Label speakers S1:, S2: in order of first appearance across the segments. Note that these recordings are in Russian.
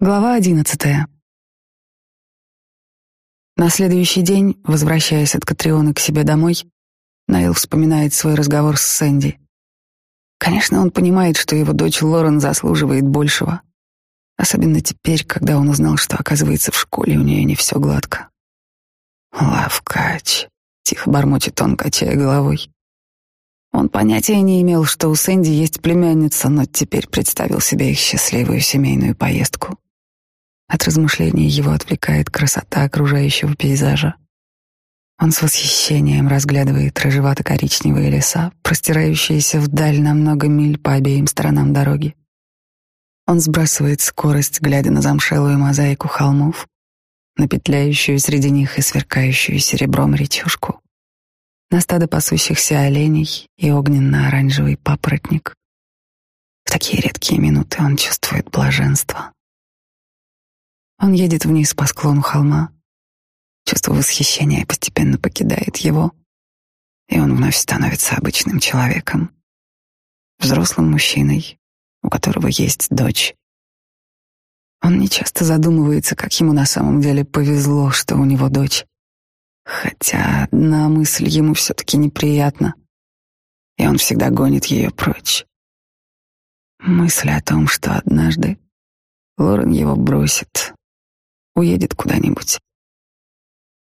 S1: Глава одиннадцатая. На следующий день, возвращаясь от Катриона к себе домой, Найл вспоминает свой разговор с Сэнди. Конечно, он понимает, что его дочь Лорен заслуживает большего. Особенно теперь, когда он узнал, что, оказывается, в школе у нее не все гладко. «Лавкач», — тихо бормочет он, качая головой. Он понятия не имел, что у Сэнди есть племянница, но теперь представил себе их счастливую семейную поездку. От размышлений его отвлекает красота окружающего пейзажа. Он с восхищением разглядывает рыжевато-коричневые леса, простирающиеся вдаль на много миль по обеим сторонам дороги. Он сбрасывает скорость, глядя на замшелую мозаику холмов, на петляющую среди них и сверкающую серебром речушку, на стадо пасущихся оленей и огненно-оранжевый папоротник. В такие редкие минуты он чувствует блаженство. Он едет вниз по склону холма. Чувство восхищения постепенно покидает его, и он вновь становится обычным человеком, взрослым мужчиной, у которого есть дочь. Он не часто задумывается, как ему на самом деле повезло, что у него дочь. Хотя одна мысль ему все-таки неприятна, и он всегда гонит ее прочь. Мысль о том, что однажды Лорен его бросит, уедет куда-нибудь.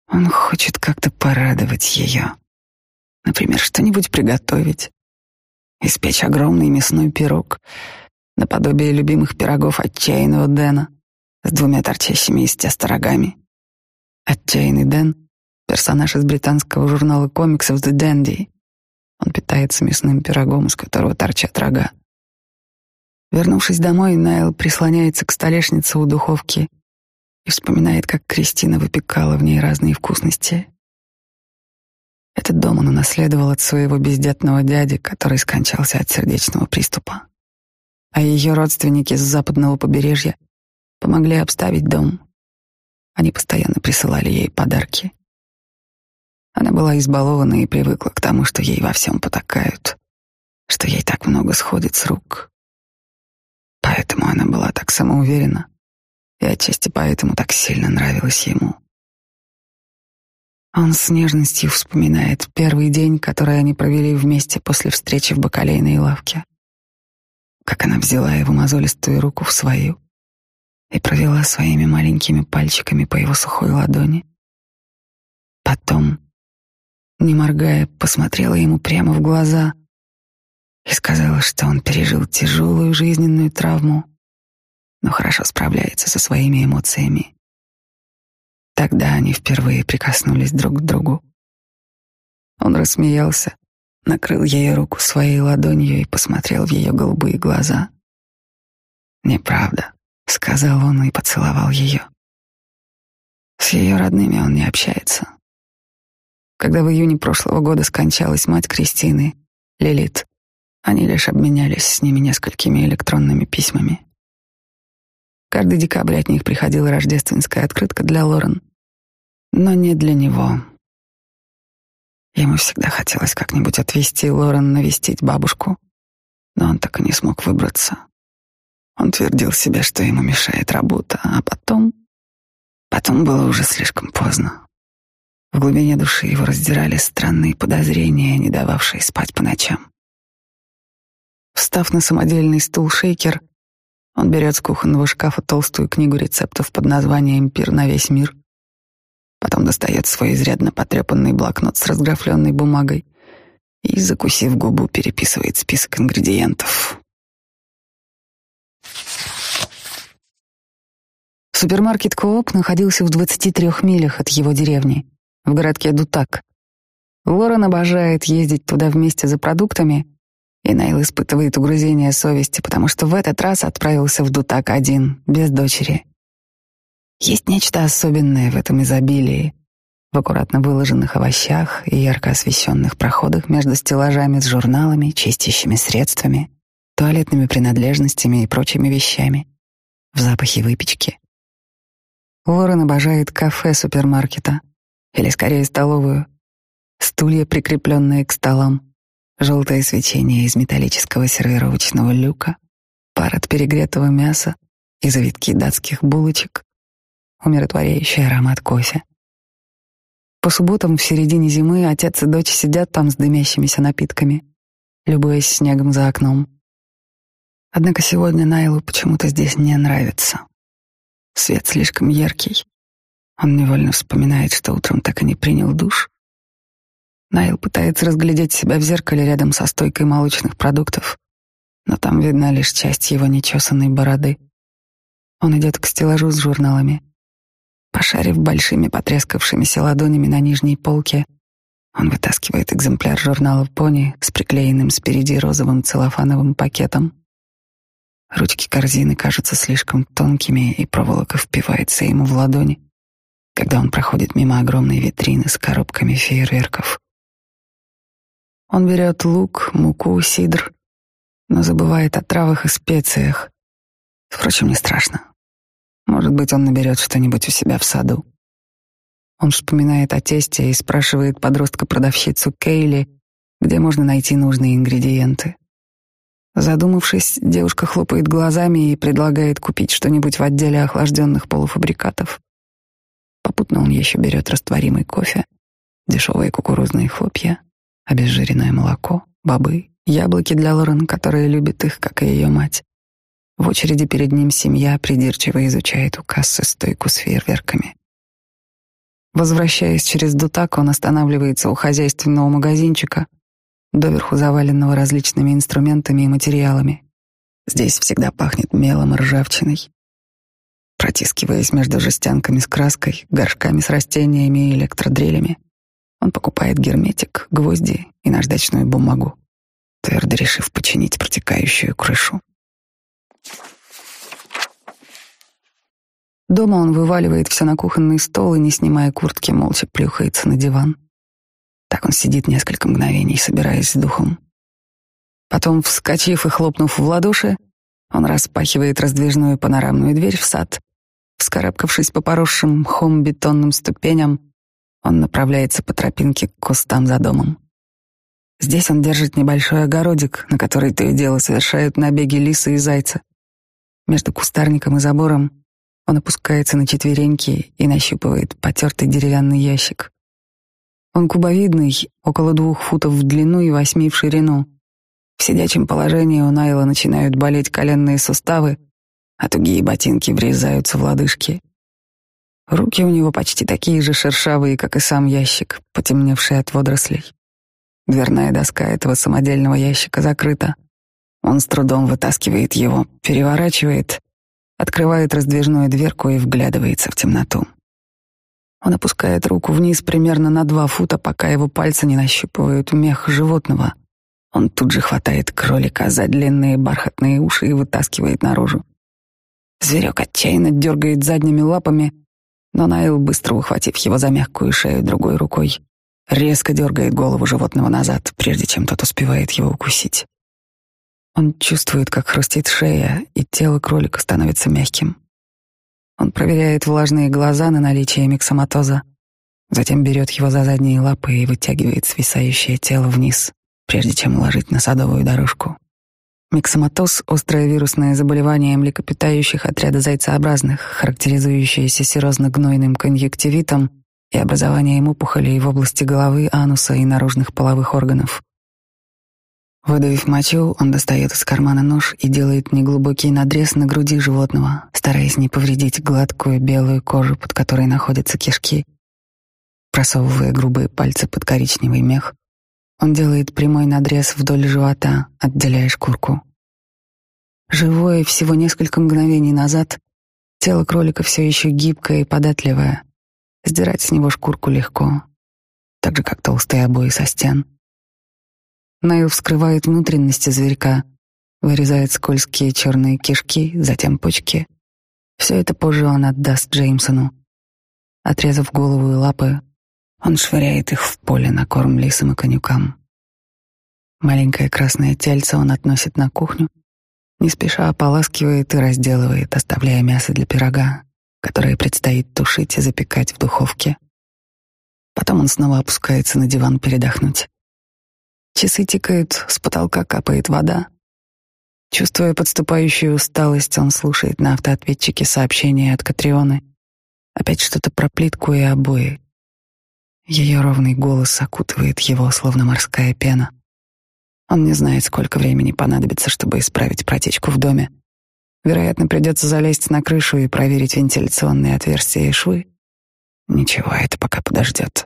S1: Он хочет как-то порадовать ее. Например, что-нибудь приготовить. Испечь огромный мясной пирог, наподобие любимых пирогов отчаянного Дэна с двумя торчащими из теста рогами. Отчаянный Дэн — персонаж из британского журнала комиксов «The Dandy». Он питается мясным пирогом, из которого торчат рога. Вернувшись домой, Найл прислоняется к столешнице у духовки и вспоминает, как Кристина выпекала в ней разные вкусности. Этот дом он унаследовал от своего бездетного дяди, который скончался от сердечного приступа. А ее родственники с западного побережья помогли обставить дом. Они постоянно присылали ей подарки. Она была избалована и привыкла к тому, что ей во всем потакают, что ей так много сходит с рук. Поэтому она была так самоуверена — и отчасти поэтому так сильно нравилась ему. Он с нежностью вспоминает первый день, который они провели вместе после встречи в бакалейной лавке. Как она взяла его мозолистую руку в свою и провела своими маленькими пальчиками по его сухой ладони. Потом, не моргая, посмотрела ему прямо в глаза и сказала, что он пережил тяжелую жизненную травму но хорошо справляется со своими эмоциями. Тогда они впервые прикоснулись друг к другу. Он рассмеялся, накрыл ей руку своей ладонью и посмотрел в ее голубые глаза. «Неправда», — сказал он и поцеловал ее. С ее родными он не общается. Когда в июне прошлого года скончалась мать Кристины, Лилит, они лишь обменялись с ними несколькими электронными письмами. Каждый декабрь от них приходила рождественская открытка для Лорен, но не для него. Ему всегда хотелось как-нибудь отвезти Лорен навестить бабушку, но он так и не смог выбраться. Он твердил себе, что ему мешает работа, а потом... Потом было уже слишком поздно. В глубине души его раздирали странные подозрения, не дававшие спать по ночам. Встав на самодельный стул шейкер, он берет с кухонного шкафа толстую книгу рецептов под названием «Пир на весь мир». Потом достает свой изрядно потрепанный блокнот с разграфленной бумагой и, закусив губу, переписывает список ингредиентов. Супермаркет Кооп находился в 23 милях от его деревни, в городке Дутак. Уоррен обожает ездить туда вместе за продуктами — и Найл испытывает угрызение совести, потому что в этот раз отправился в Дутак один, без дочери. Есть нечто особенное в этом изобилии, в аккуратно выложенных овощах и ярко освещенных проходах между стеллажами с журналами, чистящими средствами, туалетными принадлежностями и прочими вещами, в запахе выпечки. Уоррен обожает кафе супермаркета, или скорее столовую, стулья, прикрепленные к столам, Желтое свечение из металлического сервировочного люка, пар от перегретого мяса и завитки датских булочек, умиротворяющий аромат кофе. По субботам в середине зимы отец и дочь сидят там с дымящимися напитками, любуясь снегом за окном. Однако сегодня Найлу почему-то здесь не нравится. Свет слишком яркий. Он невольно вспоминает, что утром так и не принял душ. Найл пытается разглядеть себя в зеркале рядом со стойкой молочных продуктов, но там видна лишь часть его нечесанной бороды. Он идет к стеллажу с журналами. Пошарив большими потрескавшимися ладонями на нижней полке, он вытаскивает экземпляр журнала «Пони» с приклеенным спереди розовым целлофановым пакетом. Ручки корзины кажутся слишком тонкими, и проволока впивается ему в ладони, когда он проходит мимо огромной витрины с коробками фейерверков. Он берет лук, муку, сидр, но забывает о травах и специях. Впрочем, не страшно. Может быть, он наберет что-нибудь у себя в саду. Он вспоминает о тесте и спрашивает подростка-продавщицу Кейли, где можно найти нужные ингредиенты. Задумавшись, девушка хлопает глазами и предлагает купить что-нибудь в отделе охлажденных полуфабрикатов. Попутно он еще берет растворимый кофе, дешевые кукурузные хлопья обезжиренное молоко, бобы, яблоки для Лорен, которая любит их, как и ее мать. В очереди перед ним семья придирчиво изучает у кассы стойку с фейерверками. Возвращаясь через дутак, он останавливается у хозяйственного магазинчика, доверху заваленного различными инструментами и материалами. Здесь всегда пахнет мелом и ржавчиной. Протискиваясь между жестянками с краской, горшками с растениями и электродрелями. Он покупает герметик, гвозди и наждачную бумагу, твердо решив починить протекающую крышу. Дома он вываливает все на кухонный стол и, не снимая куртки, молча плюхается на диван. Так он сидит несколько мгновений, собираясь с духом. Потом, вскочив и хлопнув в ладоши, он распахивает раздвижную панорамную дверь в сад, вскарабкавшись по поросшим мхом бетонным ступеням, он направляется по тропинке к кустам за домом. Здесь он держит небольшой огородик, на который то и дело совершают набеги лисы и зайца. Между кустарником и забором он опускается на четвереньки и нащупывает потертый деревянный ящик. Он кубовидный, около двух футов в длину и восьми в ширину. В сидячем положении у Найла начинают болеть коленные суставы, а тугие ботинки врезаются в лодыжки. Руки у него почти такие же шершавые, как и сам ящик, потемневший от водорослей. Дверная доска этого самодельного ящика закрыта. Он с трудом вытаскивает его, переворачивает, открывает раздвижную дверку и вглядывается в темноту. Он опускает руку вниз примерно на два фута, пока его пальцы не нащупывают мех животного. Он тут же хватает кролика за длинные бархатные уши и вытаскивает наружу. Зверек отчаянно дергает задними лапами — но Найл быстро, ухватив его за мягкую шею другой рукой, резко дергает голову животного назад, прежде чем тот успевает его укусить. Он чувствует, как хрустит шея, и тело кролика становится мягким. Он проверяет влажные глаза на наличие миксоматоза, затем берет его за задние лапы и вытягивает свисающее тело вниз, прежде чем уложить на садовую дорожку. Миксоматоз – острое вирусное заболевание млекопитающих отряда зайцеобразных, характеризующееся серозно-гнойным конъюнктивитом и образованием опухолей в области головы, ануса и наружных половых органов. Выдавив мочу, он достает из кармана нож и делает неглубокий надрез на груди животного, стараясь не повредить гладкую белую кожу, под которой находятся кишки, просовывая грубые пальцы под коричневый мех – он делает прямой надрез вдоль живота, отделяя шкурку. Живое всего несколько мгновений назад, тело кролика все еще гибкое и податливое. Сдирать с него шкурку легко, так же, как толстые обои со стен. Найл вскрывает внутренности зверька, вырезает скользкие черные кишки, затем почки. Все это позже он отдаст Джеймсону. Отрезав голову и лапы, он швыряет их в поле на корм лисам и конюкам. Маленькое красное тельце он относит на кухню, не спеша ополаскивает и разделывает, оставляя мясо для пирога, которое предстоит тушить и запекать в духовке. Потом он снова опускается на диван передохнуть. Часы тикают, с потолка капает вода. Чувствуя подступающую усталость, он слушает на автоответчике сообщения от Катрионы. Опять что-то про плитку и обои, ее ровный голос окутывает его, словно морская пена. Он не знает, сколько времени понадобится, чтобы исправить протечку в доме. Вероятно, придется залезть на крышу и проверить вентиляционные отверстия и швы. Ничего, это пока подождет.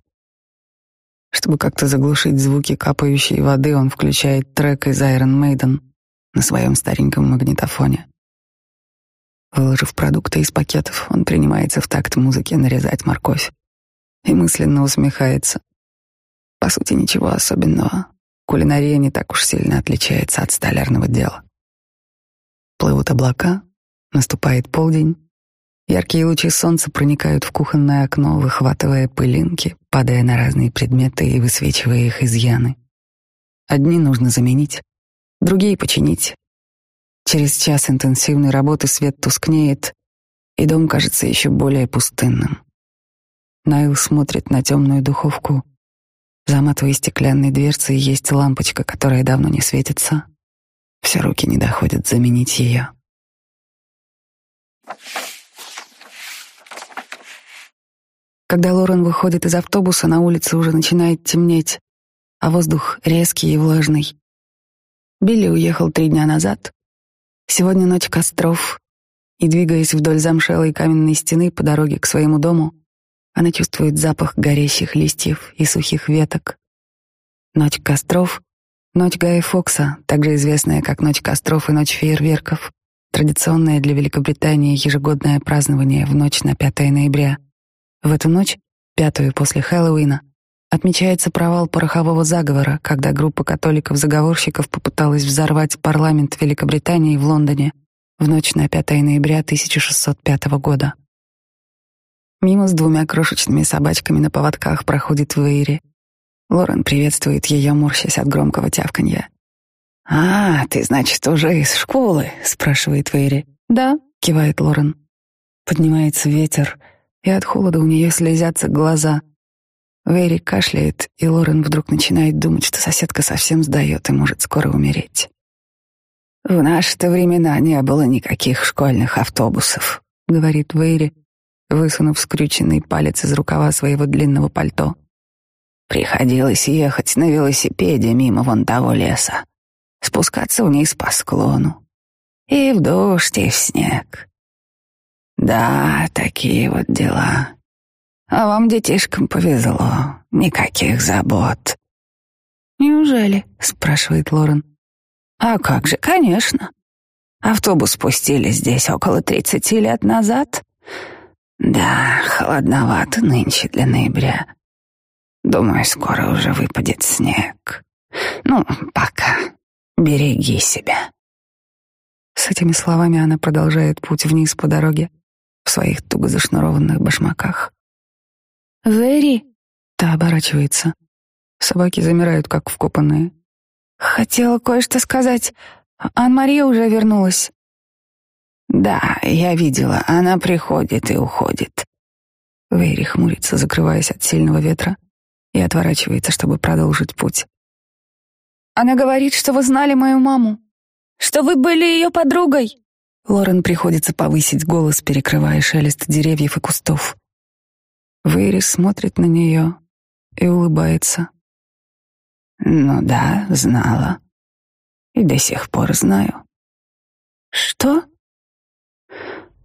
S1: Чтобы как-то заглушить звуки капающей воды, он включает трек из Iron Maiden на своем стареньком магнитофоне. Выложив продукты из пакетов, он принимается в такт музыки нарезать морковь и мысленно усмехается. По сути, ничего особенного. Кулинария не так уж сильно отличается от столярного дела. Плывут облака, наступает полдень. Яркие лучи солнца проникают в кухонное окно, выхватывая пылинки, падая на разные предметы и высвечивая их изъяны. Одни нужно заменить, другие починить. Через час интенсивной работы свет тускнеет, и дом кажется еще более пустынным. Найл смотрит на темную духовку. За матовой стеклянной дверцей есть лампочка, которая давно не светится. Все руки не доходят заменить ее. Когда Лорен выходит из автобуса, на улице уже начинает темнеть, а воздух резкий и влажный. Билли уехал три дня назад. Сегодня ночь костров, и, двигаясь вдоль замшелой каменной стены по дороге к своему дому, она чувствует запах горящих листьев и сухих веток. Ночь костров, ночь Гая Фокса, также известная как Ночь костров и Ночь фейерверков, традиционное для Великобритании ежегодное празднование в ночь на 5 ноября. В эту ночь, пятую после Хэллоуина, отмечается провал порохового заговора, когда группа католиков-заговорщиков попыталась взорвать парламент Великобритании в Лондоне в ночь на 5 ноября 1605 года. Мимо с двумя крошечными собачками на поводках проходит Вейри. Лорен приветствует ее, морщась от громкого тявканья. «А, ты, значит, уже из школы?» — спрашивает Вейри. «Да», — кивает Лорен. Поднимается ветер, и от холода у нее слезятся глаза. Вейри кашляет, и Лорен вдруг начинает думать, что соседка совсем сдает и может скоро умереть. «В наши-то времена не было никаких школьных автобусов», — говорит Вейри, высунув скрюченный палец из рукава своего длинного пальто. Приходилось ехать на велосипеде мимо вон того леса, спускаться вниз по склону. И в дождь, и в снег. Да, такие вот дела. А вам, детишкам, повезло. Никаких забот. «Неужели?» — спрашивает Лорен. «А как же, конечно. Автобус пустили здесь около тридцати лет назад». Да, холодновато нынче для ноября. Думаю, скоро уже выпадет снег. Ну, пока. Береги себя. С этими словами она продолжает путь вниз по дороге в своих туго зашнурованных башмаках. «Вэри!» — та оборачивается. Собаки замирают, как вкопанные. «Хотела кое-что сказать. Ан-Мария уже вернулась». Да, я видела, она приходит и уходит. Вейри хмурится, закрываясь от сильного ветра, и отворачивается, чтобы продолжить путь. Она говорит, что вы знали мою маму, что вы были ее подругой. Лорен приходится повысить голос, перекрывая шелест деревьев и кустов. Вейри смотрит на нее и улыбается. Ну да, знала. И до сих пор знаю. Что?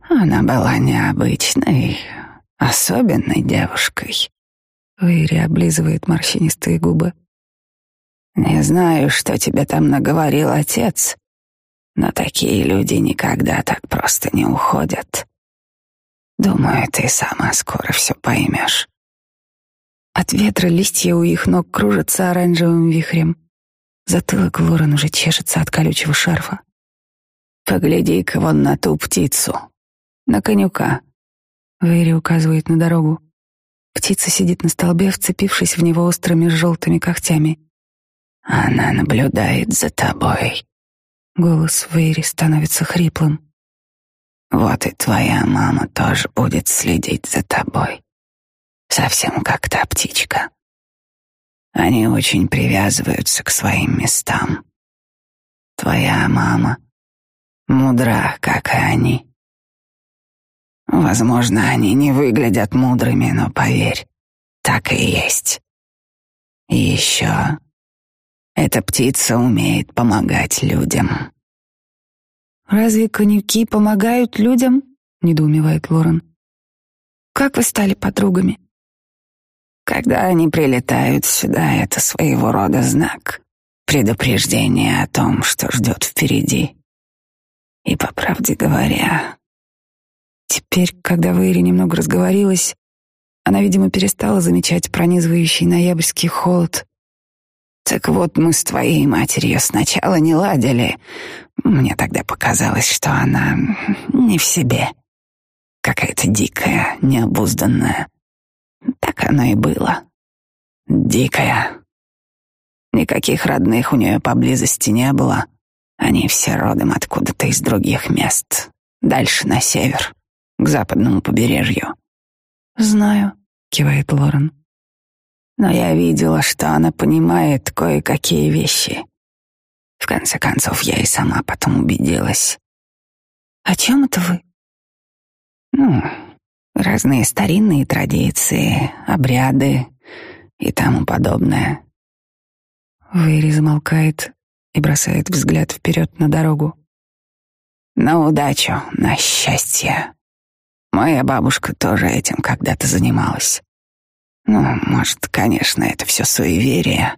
S1: Она была необычной, особенной девушкой. Вири облизывает морщинистые губы. Не знаю, что тебе там наговорил отец, но такие люди никогда так просто не уходят. Думаю, ты сама скоро все поймешь. От ветра листья у их ног кружатся оранжевым вихрем. Затылок ворон уже чешется от колючего шарфа. Погляди-ка вон на ту птицу. На конюка. Вейри указывает на дорогу. Птица сидит на столбе, вцепившись в него острыми желтыми когтями. Она наблюдает за тобой. Голос Вейри становится хриплым. Вот и твоя мама тоже будет следить за тобой. Совсем как та птичка. Они очень привязываются к своим местам. Твоя мама
S2: мудра, как и они. Возможно, они не выглядят мудрыми, но поверь, так и есть. И еще, эта птица умеет помогать людям.
S1: Разве конюки помогают людям? недоумевает Лорен. Как вы стали подругами?
S2: Когда они прилетают сюда, это своего рода знак, предупреждение о том, что ждет впереди. И по правде говоря,
S1: Теперь, когда Вэри немного разговорилась, она, видимо, перестала замечать пронизывающий ноябрьский холод.
S2: «Так вот, мы с твоей матерью сначала не ладили. Мне тогда показалось, что она не в себе. Какая-то дикая, необузданная. Так оно и было. Дикая. Никаких родных у нее поблизости не было. Они все родом откуда-то из других мест, дальше на север к западному побережью.
S1: Знаю, кивает Лорен.
S2: Но я видела, что она понимает кое-какие вещи. В конце концов, я и сама потом убедилась.
S1: О чем это вы?
S2: Ну, разные старинные традиции, обряды и тому подобное.
S1: Вэри замолкает и бросает взгляд вперед на дорогу.
S2: На удачу, на счастье. Моя бабушка тоже этим когда-то занималась. Ну, может, конечно, это все суеверие.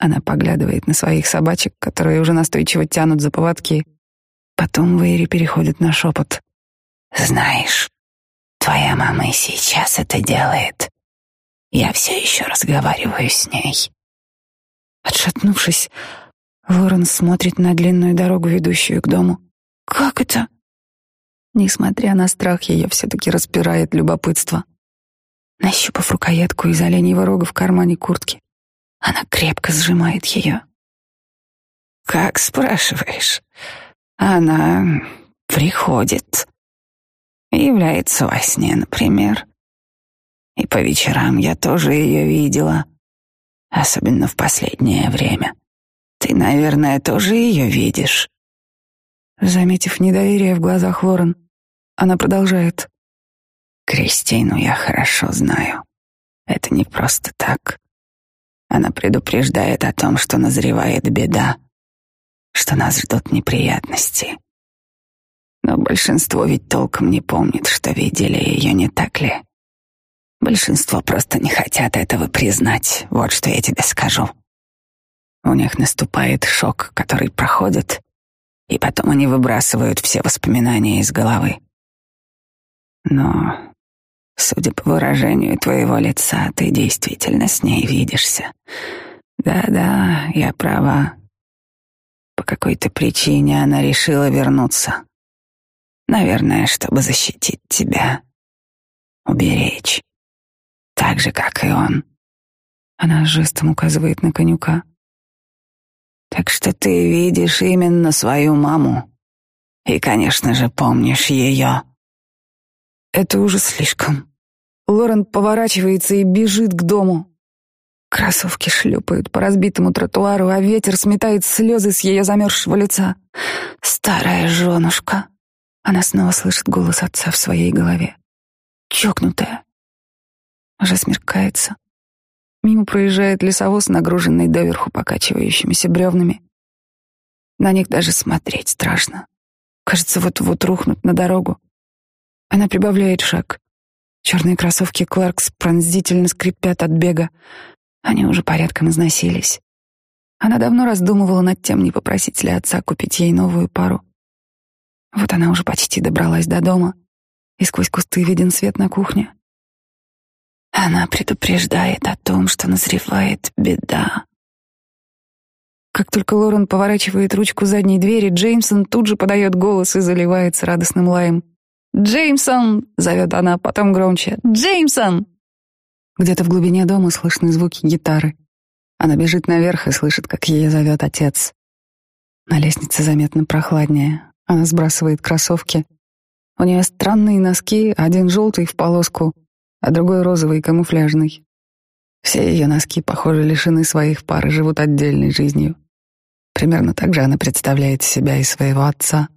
S1: Она поглядывает на своих собачек, которые уже настойчиво тянут за поводки. Потом Вэри переходит на шепот.
S2: «Знаешь, твоя мама и сейчас это делает. Я все еще разговариваю с ней».
S1: Отшатнувшись, Лорен смотрит на длинную дорогу, ведущую к дому. «Как это?» Несмотря на страх, ее все-таки распирает любопытство. Нащупав рукоятку из оленьего рога в кармане куртки, она крепко сжимает ее.
S2: «Как спрашиваешь?» «Она приходит. Является во сне, например. И по вечерам я тоже ее видела, особенно в последнее время. Ты, наверное, тоже ее видишь?»
S1: Заметив недоверие в глазах ворон. Она продолжает.
S2: «Кристину я хорошо знаю. Это не просто так. Она предупреждает о том, что назревает беда, что нас ждут неприятности. Но большинство ведь толком не помнит, что видели ее, не так ли? Большинство просто не хотят этого признать. Вот что я тебе скажу. У них наступает шок, который проходит, и потом они выбрасывают все воспоминания из головы. Но, судя по выражению твоего лица, ты действительно с ней видишься. Да-да, я права. По какой-то причине она решила вернуться. Наверное, чтобы защитить тебя. Уберечь. Так же, как и он.
S1: Она жестом указывает на конюка.
S2: Так что ты видишь именно свою маму. И, конечно же, помнишь ее.
S1: Это уже слишком. Лорен поворачивается и бежит к дому. Кроссовки шлепают по разбитому тротуару, а ветер сметает слезы с ее замерзшего лица. Старая женушка. Она снова слышит голос отца в своей голове. Чокнутая. Уже смеркается. Мимо проезжает лесовоз, нагруженный доверху покачивающимися бревнами. На них даже смотреть страшно. Кажется, вот-вот рухнут на дорогу. Она прибавляет шаг. Черные кроссовки Кларкс пронзительно скрипят от бега. Они уже порядком износились. Она давно раздумывала над тем, не попросить ли отца купить ей новую пару. Вот она уже почти добралась до дома, и сквозь кусты виден свет на кухне.
S2: Она предупреждает о том, что назревает беда.
S1: Как только Лорен поворачивает ручку задней двери, Джеймсон тут же подает голос и заливается радостным лаем. «Джеймсон!» — зовет она, потом громче. «Джеймсон!» Где-то в глубине дома слышны звуки гитары. Она бежит наверх и слышит, как ее зовет отец. На лестнице заметно прохладнее. Она сбрасывает кроссовки. У нее странные носки, один желтый в полоску, а другой розовый камуфляжный. Все ее носки, похоже, лишены своих пар и живут отдельной жизнью. Примерно так же она представляет себя и своего отца.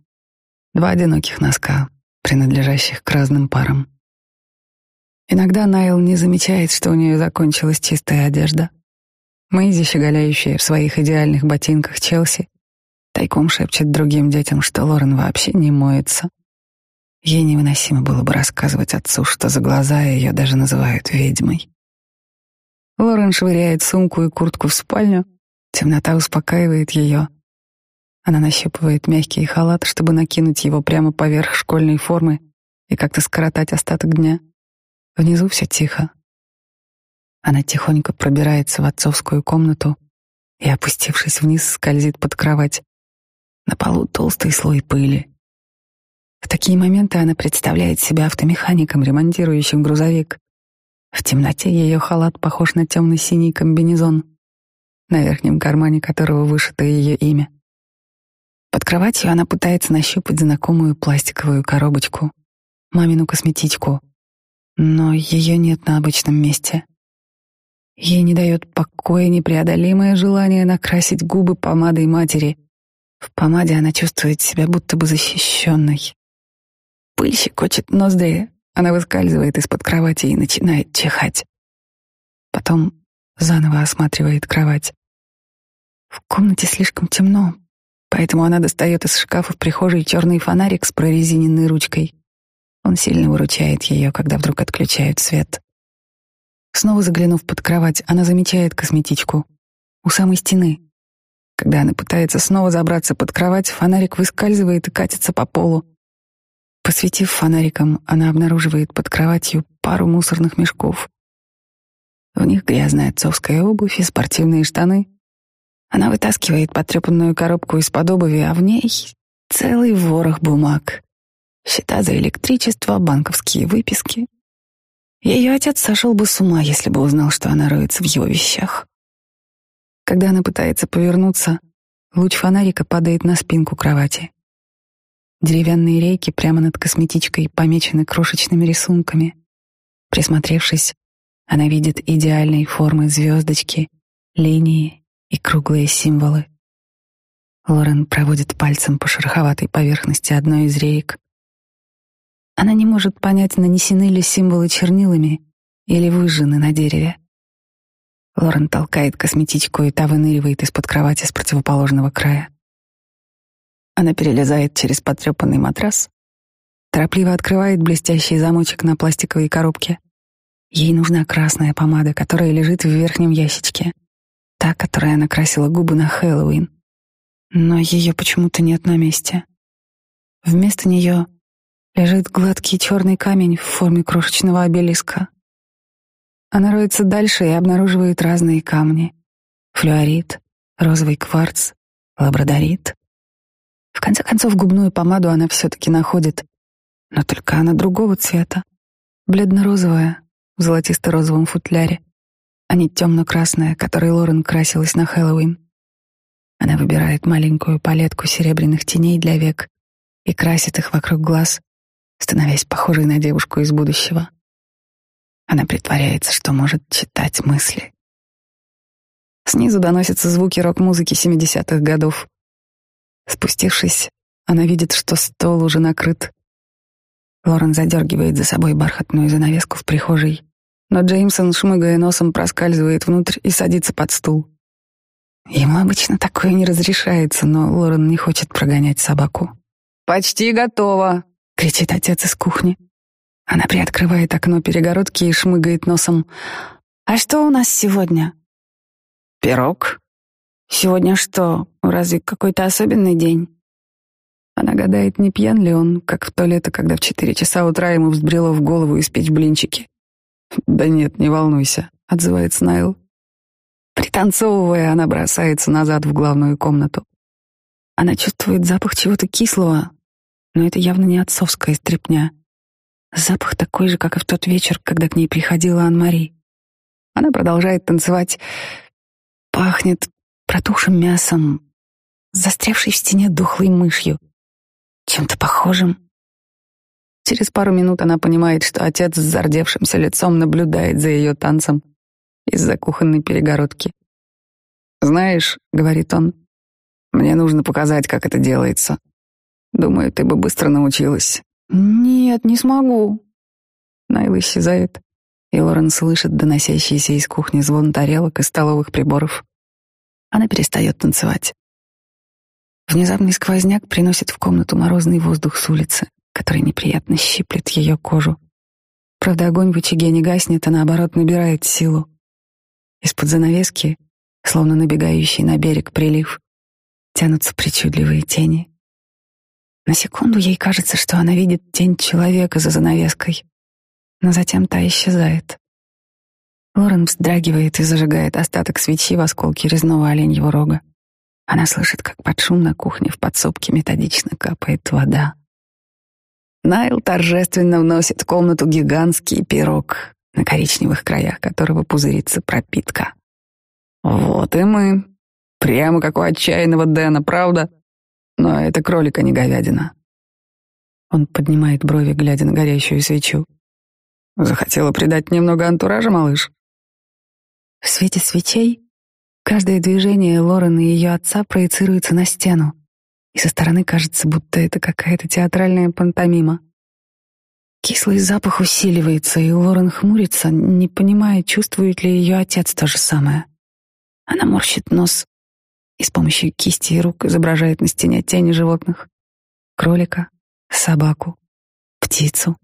S1: Два одиноких носка, принадлежащих к разным парам. Иногда Найл не замечает, что у нее закончилась чистая одежда. Мэйзи, щеголяющая в своих идеальных ботинках Челси, тайком шепчет другим детям, что Лорен вообще не моется. Ей невыносимо было бы рассказывать отцу, что за глаза ее даже называют ведьмой. Лорен швыряет сумку и куртку в спальню. Темнота успокаивает ее. Она нащупывает мягкий халат, чтобы накинуть его прямо поверх школьной формы и как-то скоротать остаток дня. Внизу все тихо. Она тихонько пробирается в отцовскую комнату и, опустившись вниз, скользит под кровать. На полу толстый слой пыли. В такие моменты она представляет себя автомехаником, ремонтирующим грузовик. В темноте ее халат похож на темно-синий комбинезон, на верхнем кармане которого вышито ее имя. Под кроватью она пытается нащупать знакомую пластиковую коробочку, мамину косметичку, но ее нет на обычном месте. Ей не дает покоя непреодолимое желание накрасить губы помадой матери. В помаде она чувствует себя будто бы защищенной. Пыль щекочет ноздри, она выскальзывает из-под кровати и начинает чихать. Потом заново осматривает кровать. В комнате слишком темно, Поэтому она достает из шкафа в прихожей черный фонарик с прорезиненной ручкой. Он сильно выручает ее, когда вдруг отключают свет. Снова заглянув под кровать, она замечает косметичку. У самой стены. Когда она пытается снова забраться под кровать, фонарик выскальзывает и катится по полу. Посветив фонариком, она обнаруживает под кроватью пару мусорных мешков. В них грязная отцовская обувь и спортивные штаны — она вытаскивает потрепанную коробку из-под обуви, а в ней целый ворох бумаг. Счета за электричество, банковские выписки. Ее отец сошел бы с ума, если бы узнал, что она роется в его вещах. Когда она пытается повернуться, луч фонарика падает на спинку кровати. Деревянные рейки прямо над косметичкой помечены крошечными рисунками. Присмотревшись, она видит идеальной формы звездочки, линии и круглые символы. Лорен проводит пальцем по шероховатой поверхности одной из реек. Она не может понять, нанесены ли символы чернилами или выжжены на дереве. Лорен толкает косметичку, и та выныривает из-под кровати с противоположного края. Она перелезает через потрепанный матрас, торопливо открывает блестящий замочек на пластиковой коробке. Ей нужна красная помада, которая лежит в верхнем ящичке — та, которая накрасила губы на Хэллоуин. Но ее почему-то нет на месте. Вместо нее лежит гладкий черный камень в форме крошечного обелиска. Она роется дальше и обнаруживает разные камни. Флюорит, розовый кварц, лабрадорит. В конце концов, губную помаду она все-таки находит, но только она другого цвета, бледно-розовая, в золотисто-розовом футляре а не темно-красная, которой Лорен красилась на Хэллоуин. Она выбирает маленькую палетку серебряных теней для век и красит их вокруг глаз, становясь похожей на девушку из будущего. Она притворяется, что может читать мысли. Снизу доносятся звуки рок-музыки 70-х годов. Спустившись, она видит, что стол уже накрыт. Лорен задергивает за собой бархатную занавеску в прихожей но Джеймсон, шмыгая носом, проскальзывает внутрь и садится под стул. Ему обычно такое не разрешается, но Лорен не хочет прогонять собаку. «Почти готово!» — кричит отец из кухни. Она приоткрывает окно перегородки и шмыгает носом. «А что у нас сегодня?» «Пирог». «Сегодня что? Разве какой-то особенный день?» Она гадает, не пьян ли он, как в то лето, а когда в четыре часа утра ему взбрело в голову испечь блинчики. Да нет, не волнуйся, отзывается Найл. Пританцовывая, а она бросается назад в главную комнату. Она чувствует запах чего-то кислого, но это явно не отцовская стряпня. Запах такой же, как и в тот вечер, когда к ней приходила Ан Мари. Она продолжает танцевать. Пахнет протухшим мясом, застрявшей в стене духлой мышью, чем-то похожим Через пару минут она понимает, что отец с зардевшимся лицом наблюдает за ее танцем из-за кухонной перегородки. «Знаешь», — говорит он, — «мне нужно показать, как это делается. Думаю, ты бы быстро научилась».
S3: «Нет, не смогу».
S1: Найл исчезает, и Лорен слышит доносящийся из кухни звон тарелок и столовых приборов. Она перестает танцевать. Внезапный сквозняк приносит в комнату морозный воздух с улицы который неприятно щиплет ее кожу. Правда, огонь в очаге не гаснет, а наоборот набирает силу. Из-под занавески, словно набегающий на берег прилив, тянутся причудливые тени. На секунду ей кажется, что она видит тень человека за занавеской, но затем та исчезает. Лорен вздрагивает и зажигает остаток свечи в осколке резного оленьего рога. Она слышит, как под шум на кухне в подсобке методично капает вода. Найл торжественно вносит в комнату гигантский пирог на коричневых краях которого пузырится пропитка. Вот и мы. Прямо как у отчаянного Дэна, правда? Но это кролика не говядина. Он поднимает брови, глядя на горящую свечу. Захотела придать немного антуража, малыш? В свете свечей каждое движение Лорен и ее отца проецируется на стену и со стороны кажется, будто это какая-то театральная пантомима. Кислый запах усиливается, и Лорен хмурится, не понимая, чувствует ли ее отец то же самое. Она морщит нос и с помощью кисти и рук изображает на стене тени животных. Кролика, собаку, птицу.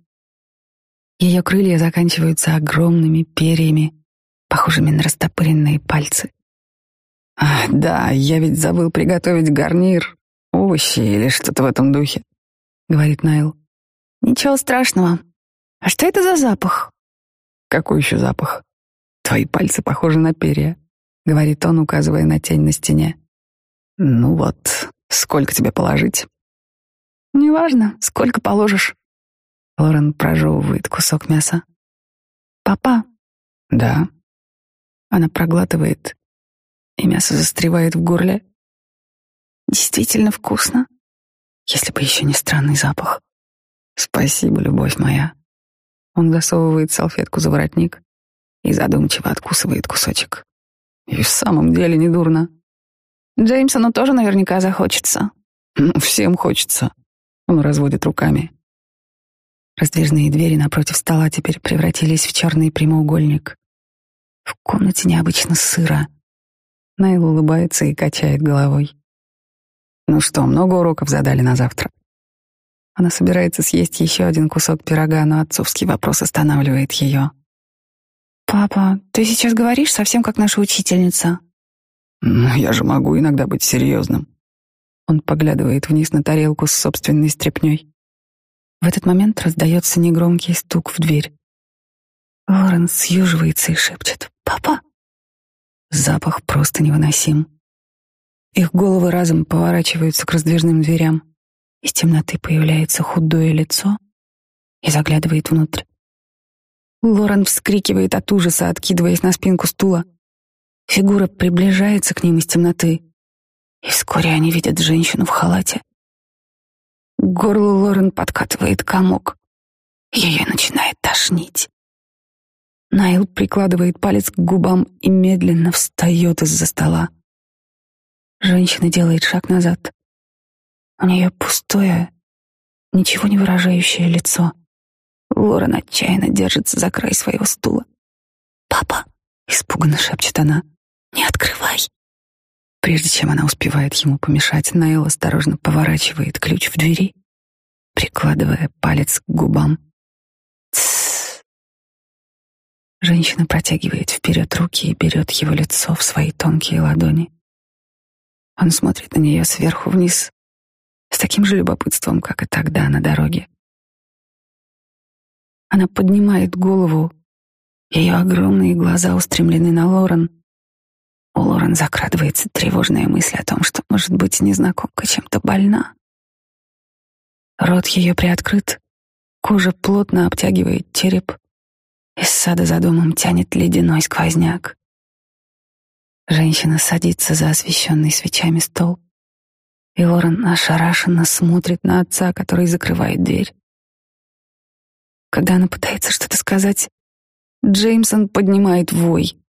S1: Ее крылья заканчиваются огромными перьями, похожими на растопыренные пальцы. «А, да, я ведь забыл приготовить гарнир», овощи или что-то в этом духе», — говорит Найл.
S3: «Ничего страшного. А что это за запах?»
S1: «Какой еще запах? Твои пальцы похожи на перья», — говорит он, указывая на тень на стене. «Ну вот, сколько тебе положить?»
S3: «Неважно, сколько положишь».
S1: Лорен прожевывает кусок мяса.
S3: «Папа?»
S1: «Да». Она проглатывает, и мясо застревает в горле
S3: действительно вкусно,
S1: если бы еще не странный запах. Спасибо, любовь моя. Он засовывает салфетку за воротник и задумчиво откусывает кусочек. И в самом деле не дурно.
S3: Джеймсону тоже наверняка захочется.
S1: Ну, всем хочется. Он разводит руками. Раздвижные двери напротив стола теперь превратились в черный прямоугольник. В комнате необычно сыро. Найл улыбается и качает головой. Ну что, много уроков задали на завтра? А Она собирается съесть еще один кусок пирога, но отцовский вопрос останавливает ее.
S3: «Папа, ты сейчас говоришь совсем как наша учительница».
S1: Ну, я же могу иногда быть серьезным». Он поглядывает вниз на тарелку с собственной стряпнёй. В этот момент раздается негромкий стук в дверь. Лоренс съеживается и шепчет «Папа!». Запах просто невыносим. Их головы разом поворачиваются к раздвижным дверям. Из темноты появляется худое лицо и заглядывает внутрь. Лорен вскрикивает от ужаса, откидываясь на спинку стула. Фигура приближается к ним из темноты, и вскоре они видят женщину в халате. К горлу Лорен подкатывает комок. Ее начинает тошнить. Найл прикладывает палец к губам и медленно встает из-за стола. Женщина делает шаг назад. У нее пустое, ничего не выражающее лицо. Ворон отчаянно держится за край своего стула. «Папа!» — испуганно шепчет она. «Не открывай!» Прежде чем она успевает ему помешать, Найл осторожно поворачивает ключ в двери, прикладывая палец к губам. «Тссс!» Женщина протягивает вперед руки и берет его лицо в свои тонкие ладони. Он смотрит на нее сверху вниз, с таким же любопытством, как и тогда на дороге. Она поднимает голову, ее огромные глаза устремлены на Лорен. У Лорен закрадывается тревожная мысль о том, что, может быть, незнакомка чем-то больна. Рот ее приоткрыт, кожа плотно обтягивает череп, из сада за домом тянет ледяной сквозняк. Женщина садится за освещенный свечами стол, и Уоррен ошарашенно смотрит на отца, который закрывает дверь. Когда она пытается что-то сказать, Джеймсон поднимает вой.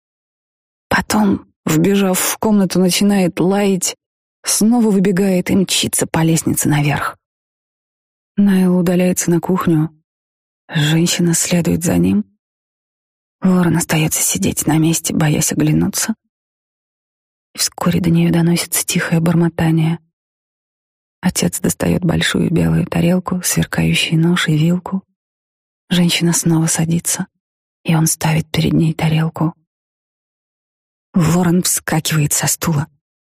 S1: Потом, вбежав в комнату, начинает лаять, снова выбегает и мчится по лестнице наверх. Найл удаляется на кухню. Женщина следует за ним. Ворон остается сидеть на месте, боясь оглянуться и вскоре до нее доносится тихое бормотание. Отец достает большую белую тарелку, сверкающий нож и вилку. Женщина снова садится, и он ставит перед ней тарелку. Лорен вскакивает со стула.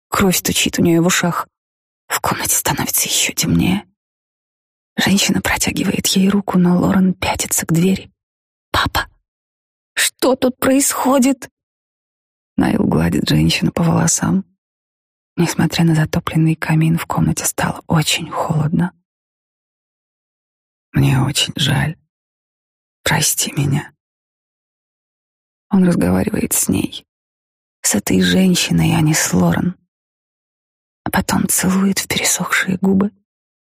S1: Кровь стучит у нее в ушах. В комнате становится еще темнее. Женщина протягивает ей руку, но Лорен пятится к двери. «Папа, что тут происходит?» Найл гладит женщину по волосам. Несмотря на затопленный камин, в комнате стало очень холодно. Мне очень жаль. Прости меня. Он разговаривает с ней, с этой женщиной, а не с Лорен. А потом целует в пересохшие губы,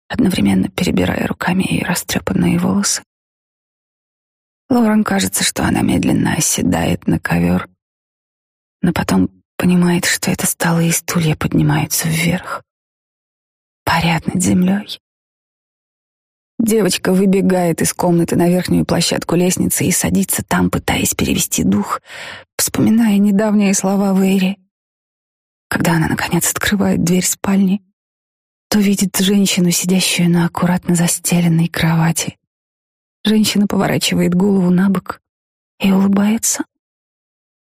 S1: одновременно перебирая руками ее растрепанные волосы. Лорен кажется, что она медленно оседает на ковер, но потом понимает, что это столы и стулья поднимаются вверх. Парят над землей. Девочка выбегает из комнаты на верхнюю площадку лестницы и садится там, пытаясь перевести дух, вспоминая недавние слова Вэри. Когда она, наконец, открывает дверь спальни, то видит женщину, сидящую на аккуратно застеленной кровати. Женщина поворачивает голову на бок и улыбается.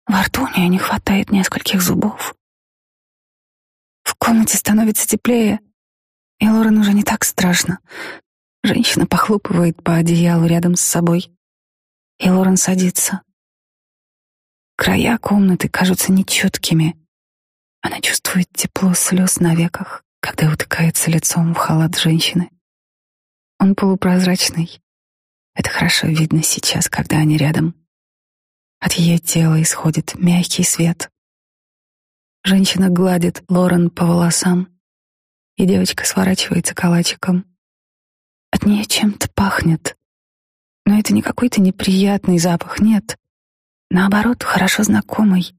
S1: Во рту у нее не хватает нескольких зубов. В комнате становится теплее, и Лорен уже не так страшно. Женщина похлопывает по одеялу рядом с собой, и Лорен садится. Края комнаты кажутся нечеткими. Она чувствует тепло слез на веках, когда утыкается лицом в халат женщины. Он полупрозрачный. Это хорошо видно сейчас, когда они рядом. От ее тела исходит мягкий свет. Женщина гладит Лорен по волосам, и девочка сворачивается калачиком. От нее чем-то пахнет. Но это не какой-то неприятный запах, нет. Наоборот, хорошо знакомый.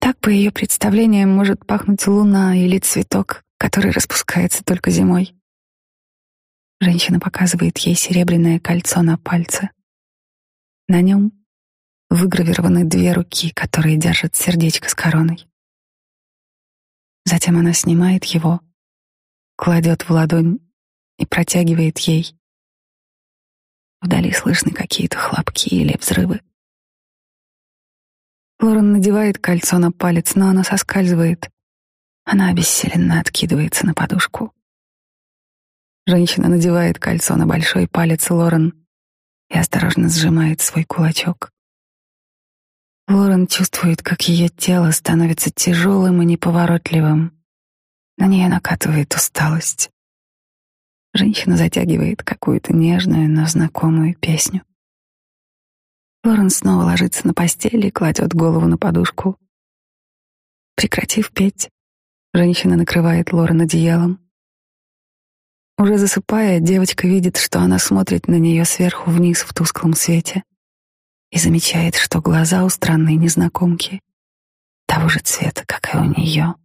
S1: Так, по ее представлениям, может пахнуть луна или цветок, который распускается только зимой. Женщина показывает ей серебряное кольцо на пальце. На нем выгравированы две руки, которые держат сердечко с короной. Затем она снимает его, кладет в ладонь и протягивает ей. Вдали слышны какие-то хлопки или взрывы. Лорен надевает кольцо на палец, но оно соскальзывает. Она обессиленно откидывается на подушку. Женщина надевает кольцо на большой палец Лорен и осторожно сжимает свой кулачок. Ворон чувствует, как ее тело становится тяжелым и неповоротливым. На нее накатывает усталость. Женщина затягивает какую-то нежную, но знакомую песню. Лорен снова ложится на постель и кладет голову на подушку. Прекратив петь, женщина накрывает Лорен одеялом. Уже засыпая, девочка видит, что она смотрит на нее сверху вниз в тусклом свете и замечает, что глаза у странной незнакомки того же цвета, как и у нее —